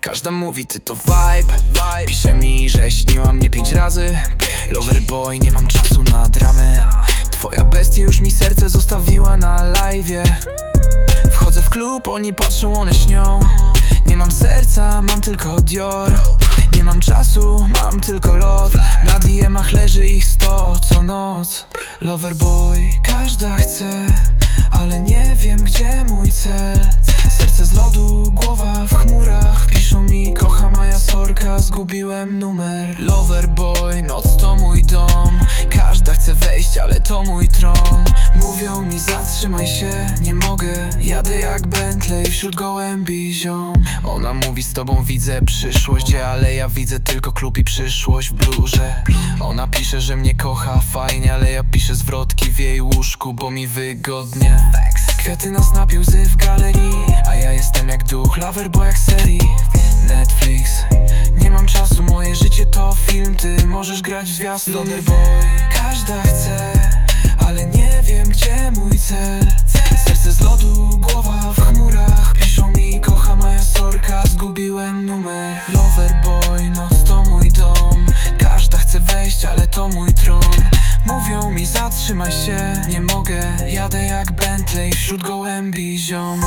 Każda mówi, ty to vibe, vibe Pisze mi, że śniła mnie pięć razy. Loverboy, nie mam czasu na dramę. Twoja bestia już mi serce zostawiła na live'ie. Wchodzę w klub, oni patrzą, one śnią. Nie mam serca, mam tylko Dior. Nie mam czasu, mam tylko lot. Na DM-ach leży ich sto co noc Loverboy, każda chce Ale nie wiem, gdzie mój cel. Serce z lodu, głowa w chmurach. Piszą mi, kocha moja sorka Zgubiłem numer. Loverboy, noc to mój dom. Każda chce wejść, ale to mój tron Mówią mi zatrzymaj się, nie mogę. Jadę jak Bentley wśród gołębi ziom. Ona mówi z tobą widzę przyszłość Ale ja widzę tylko klub i przyszłość w blurze. Ona pisze, że mnie kocha fajnie Ale ja piszę zwrotki w jej łóżku, bo mi wygodnie. Kwiaty na snapie, łzy w galerii A ja jestem jak duch, loverboy jak serii. Netflix. Nie mam czasu, moje życie to film Ty możesz grać w zwiastun Loverboy Każda chce, ale nie Loverboy, noc to mój dom. Każda chce wejść, ale to mój tron. Mówią mi zatrzymaj się, nie mogę. Jadę jak Bentley wśród gołębi ziom